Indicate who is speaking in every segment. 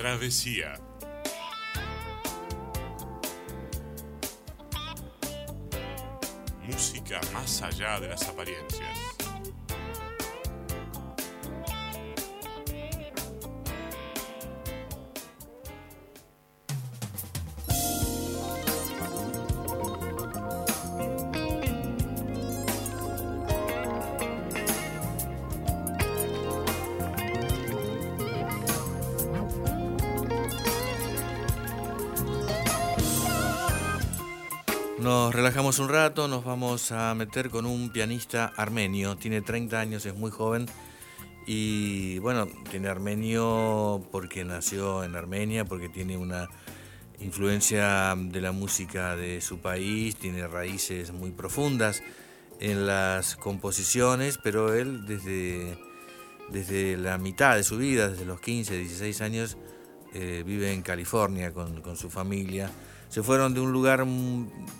Speaker 1: Travesía. Música más allá de las apariencias.
Speaker 2: Nos relajamos un rato, nos vamos a meter con un pianista armenio, tiene 30 años, es muy joven. Y bueno, tiene armenio porque nació en Armenia, porque tiene una influencia de la música de su país, tiene raíces muy profundas en las composiciones, pero él desde, desde la mitad de su vida, desde los 15, 16 años, eh, vive en California con, con su familia se fueron de un lugar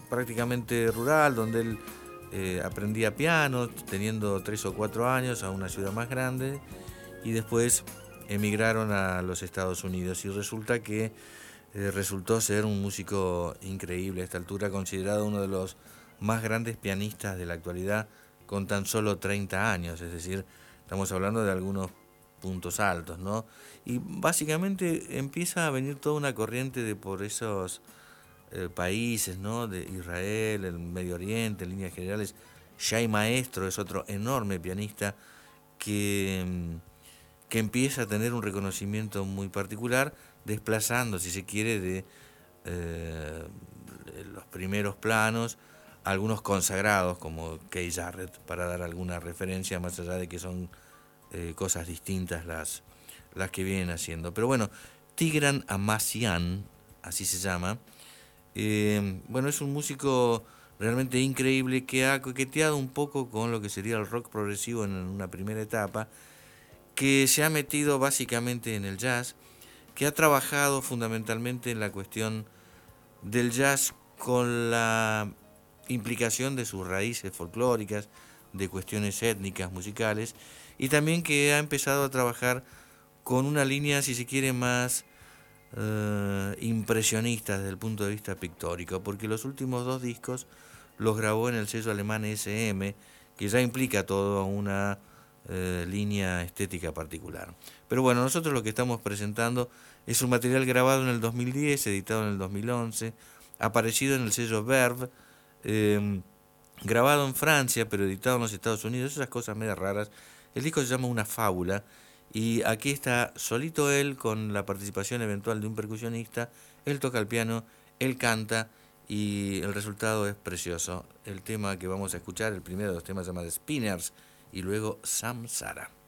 Speaker 2: prácticamente rural donde él eh, aprendía piano, teniendo tres o cuatro años, a una ciudad más grande, y después emigraron a los Estados Unidos. Y resulta que eh, resultó ser un músico increíble a esta altura, considerado uno de los más grandes pianistas de la actualidad, con tan solo 30 años, es decir, estamos hablando de algunos puntos altos, ¿no? Y básicamente empieza a venir toda una corriente de por esos eh, países, ¿no? De Israel, el Medio Oriente, en líneas generales. Shai Maestro es otro enorme pianista que, mm, que empieza a tener un reconocimiento muy particular, desplazando, si se quiere, de eh, los primeros planos algunos consagrados como Kay Jarrett, para dar alguna referencia, más allá de que son eh, cosas distintas las, las que vienen haciendo. Pero bueno, Tigran Amasian, así se llama, eh, bueno, es un músico realmente increíble que ha coqueteado un poco con lo que sería el rock progresivo en una primera etapa, que se ha metido básicamente en el jazz, que ha trabajado fundamentalmente en la cuestión del jazz con la implicación de sus raíces folclóricas, de cuestiones étnicas, musicales, y también que ha empezado a trabajar con una línea, si se quiere, más eh, impresionistas desde el punto de vista pictórico, porque los últimos dos discos los grabó en el sello alemán SM, que ya implica toda una eh, línea estética particular. Pero bueno, nosotros lo que estamos presentando es un material grabado en el 2010, editado en el 2011, aparecido en el sello Verve, em, grabado en Francia, pero editado en los Estados Unidos, esas cosas medio raras. El disco se llama Una Fábula y aquí está solito él con la participación eventual de un percusionista. Él toca el piano, él canta y el resultado es precioso. El tema que vamos a escuchar, el primero de los temas se llama Spinners y luego Samsara.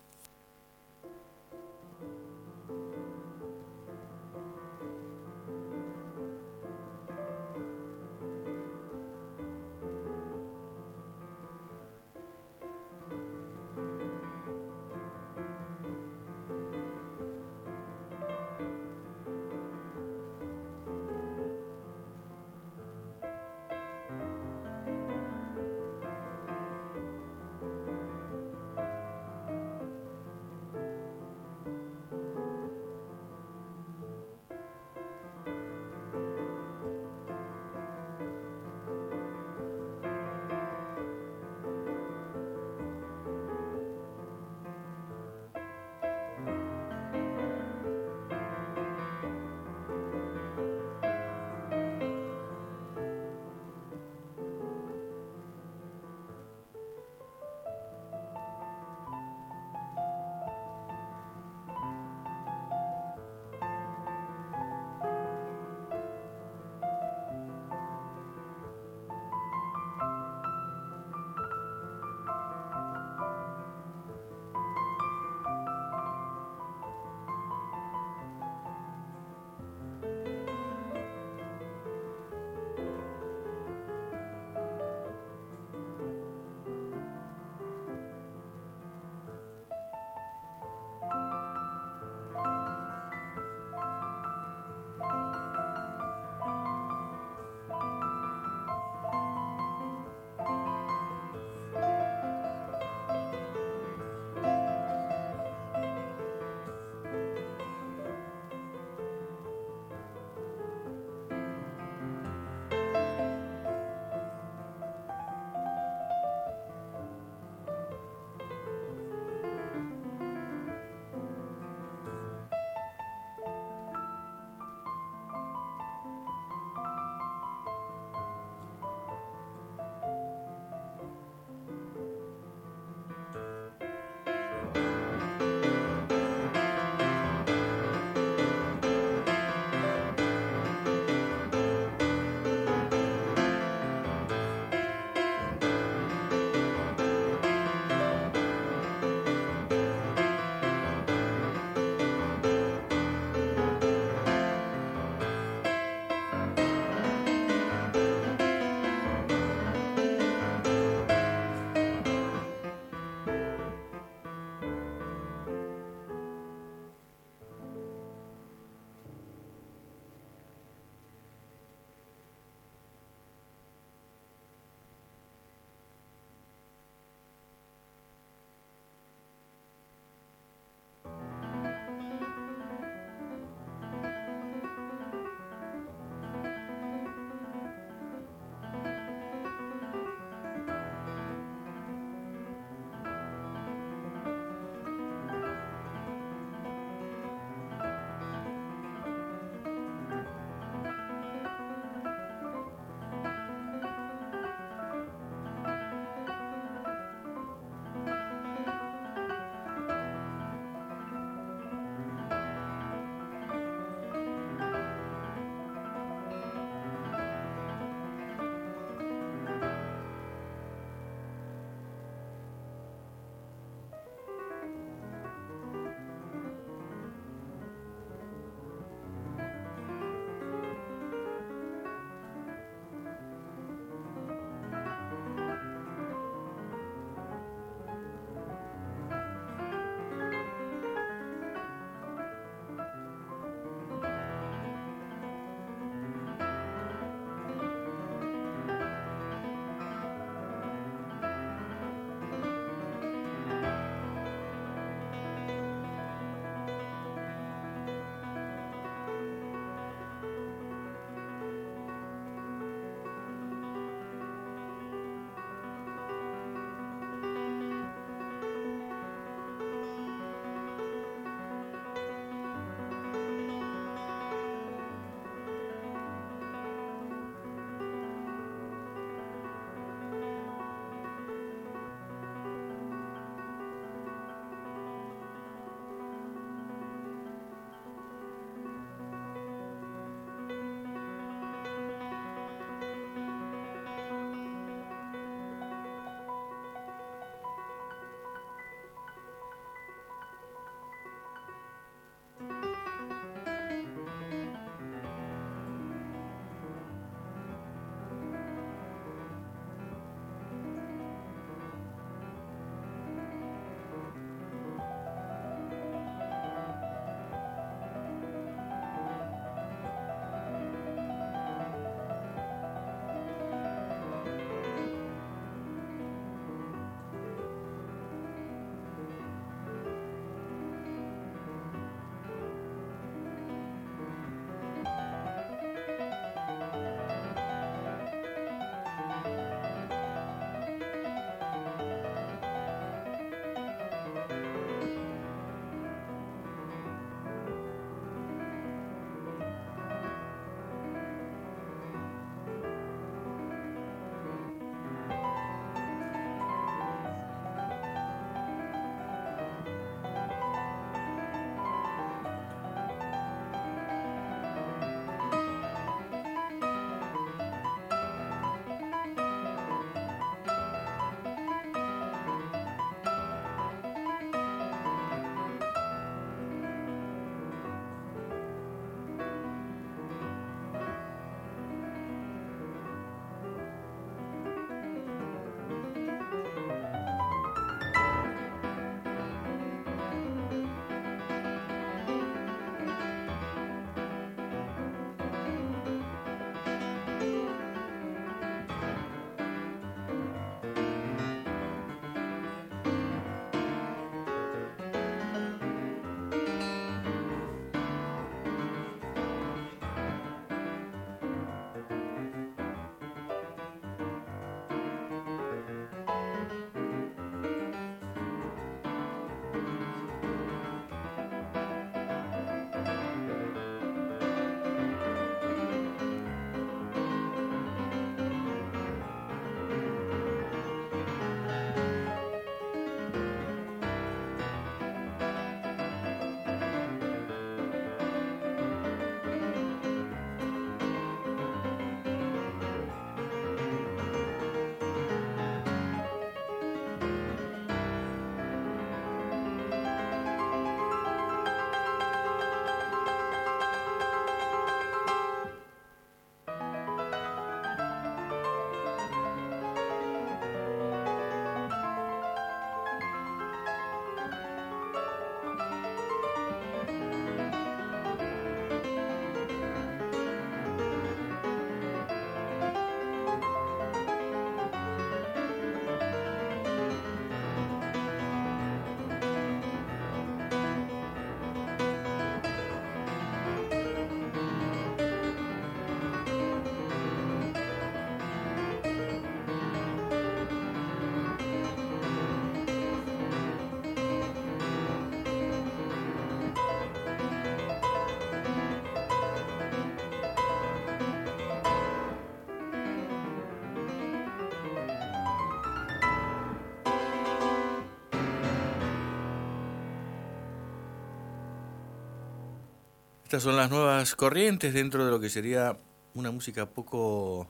Speaker 2: Estas son las nuevas corrientes dentro de lo que sería una música poco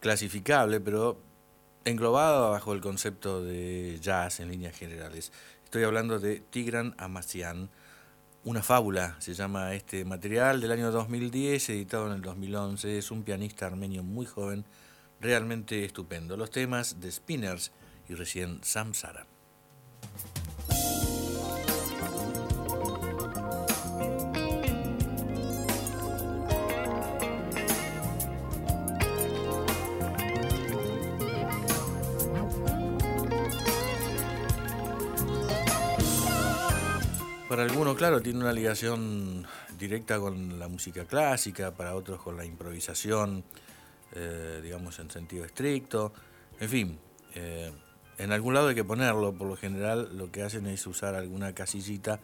Speaker 2: clasificable, pero englobada bajo el concepto de jazz en líneas generales. Estoy hablando de Tigran Amazian, una fábula, se llama este material del año 2010, editado en el 2011. Es un pianista armenio muy joven, realmente estupendo. Los temas de Spinners y recién Samsara. Para algunos, claro, tiene una ligación directa con la música clásica, para otros con la improvisación, eh, digamos en sentido estricto. En fin, eh, en algún lado hay que ponerlo, por lo general lo que hacen es usar alguna casillita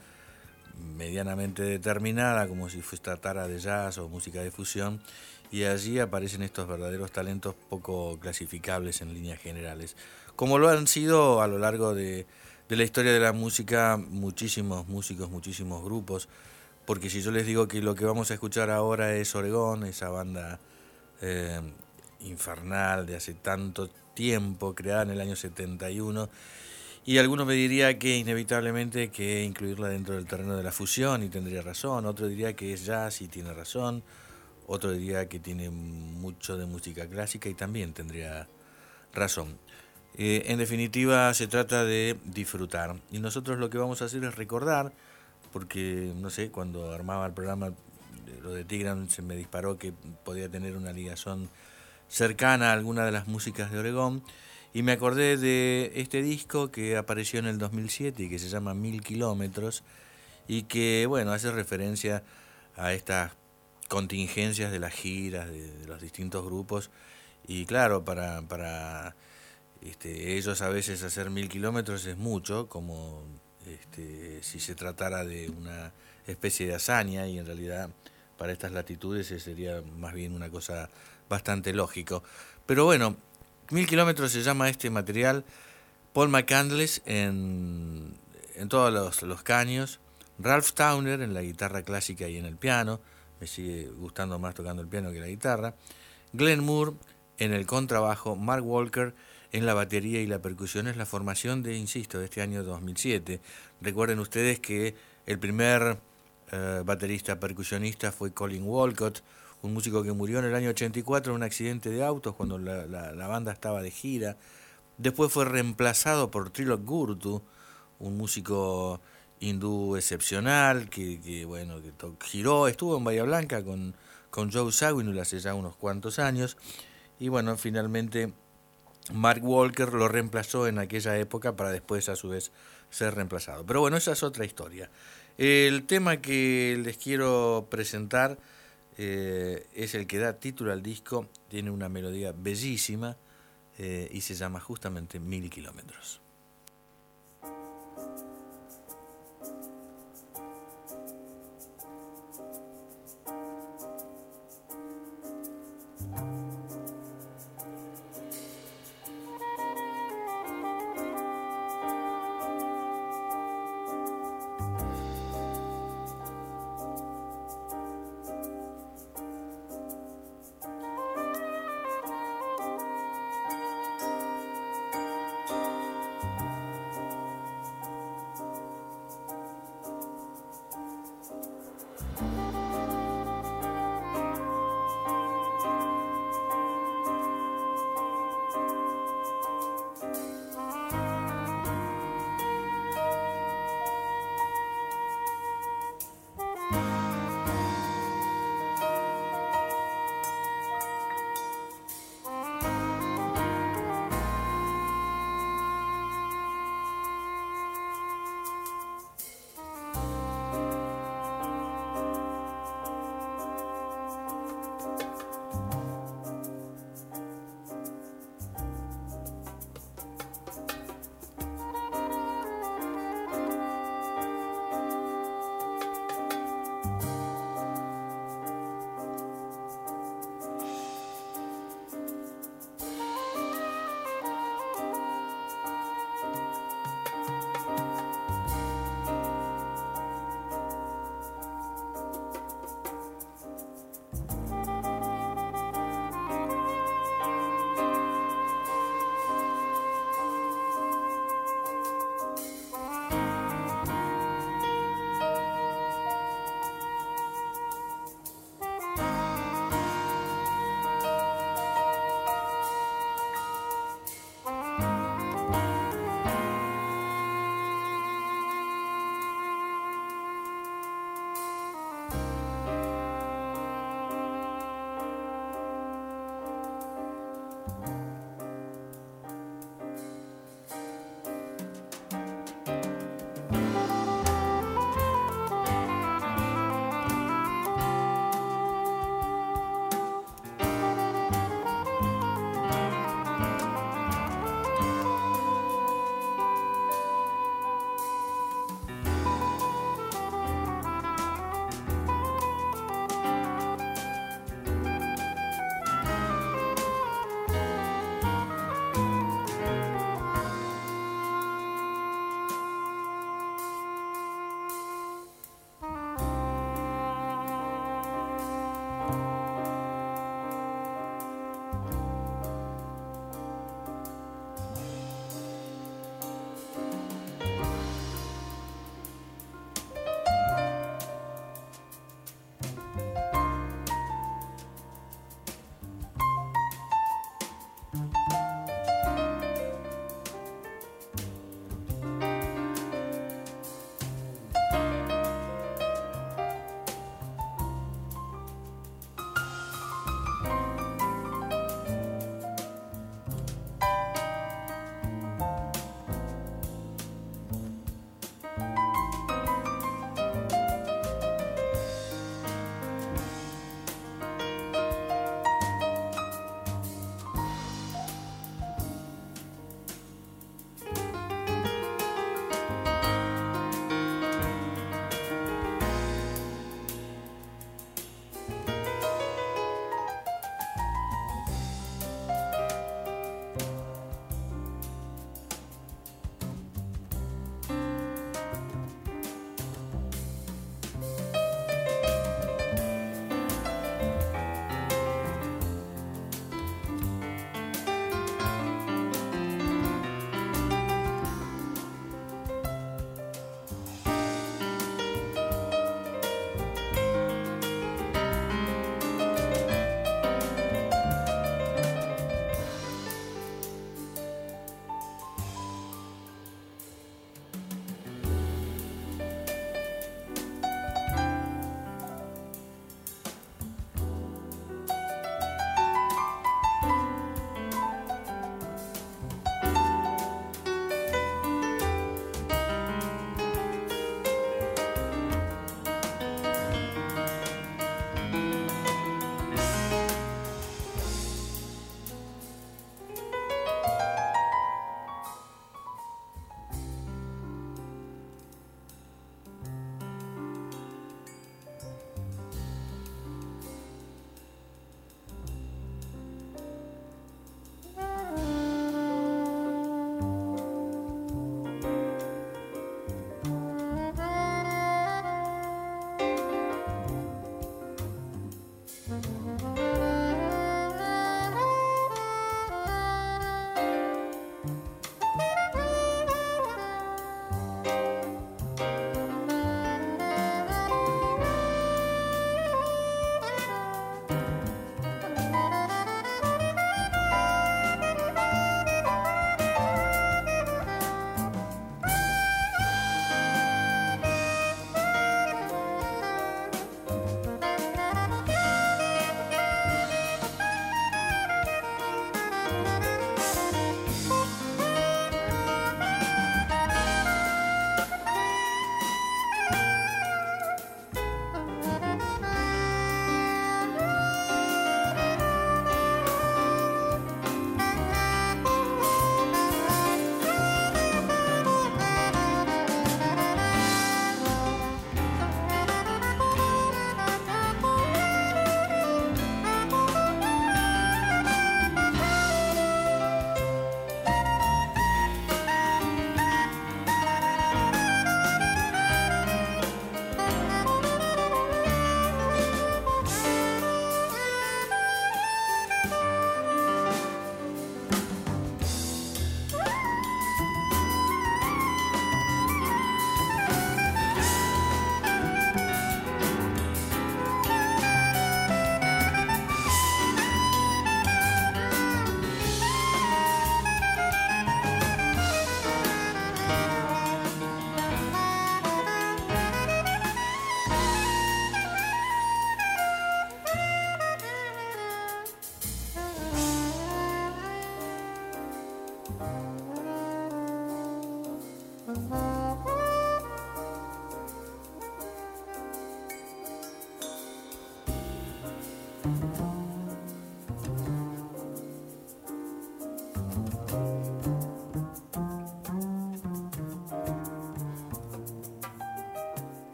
Speaker 2: medianamente determinada, como si se tratara de jazz o música de fusión, y allí aparecen estos verdaderos talentos poco clasificables en líneas generales, como lo han sido a lo largo de de la historia de la música muchísimos músicos, muchísimos grupos, porque si yo les digo que lo que vamos a escuchar ahora es Oregón, esa banda eh, infernal de hace tanto tiempo, creada en el año 71, y alguno me diría que inevitablemente que incluirla dentro del terreno de la fusión y tendría razón, otro diría que es jazz y tiene razón, otro diría que tiene mucho de música clásica y también tendría razón. Eh, en definitiva, se trata de disfrutar. Y nosotros lo que vamos a hacer es recordar, porque, no sé, cuando armaba el programa, lo de Tigran se me disparó que podía tener una ligación cercana a alguna de las músicas de Oregón. Y me acordé de este disco que apareció en el 2007 y que se llama Mil Kilómetros y que, bueno, hace referencia a estas contingencias de las giras de, de los distintos grupos. Y claro, para, para este, ellos a veces hacer mil kilómetros es mucho, como este, si se tratara de una especie de hazaña y en realidad para estas latitudes sería más bien una cosa bastante lógico. Pero bueno, mil kilómetros se llama este material, Paul McCandless en, en todos los, caños, Ralph Towner en la guitarra clásica y en el piano, me sigue gustando más tocando el piano que la guitarra, Glenn Moore en el contrabajo, Mark Walker en la batería y la percusión es la formación de, insisto, de este año 2007. Recuerden ustedes que el primer eh, baterista percusionista fue Colin Walcott, un músico que murió en el año 84 en un accidente de autos cuando la, la, banda estaba de gira. Después fue reemplazado por Trilok Gurtu, un músico hindú excepcional que, que bueno que giró, estuvo en Bahía Blanca con, con Joe Zawinul hace ya unos cuantos años y bueno, finalmente Mark Walker lo reemplazó en aquella época para después a su vez ser reemplazado. Pero bueno, esa es otra historia. El tema que les quiero presentar eh, es el que da título al disco, tiene una melodía bellísima eh, y se llama justamente Mil Kilómetros.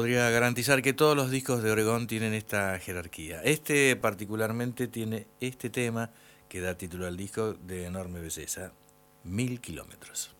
Speaker 2: Podría garantizar que todos los discos de Oregón tienen esta jerarquía. Este particularmente tiene este tema que da título al disco de enorme belleza, Mil Kilómetros.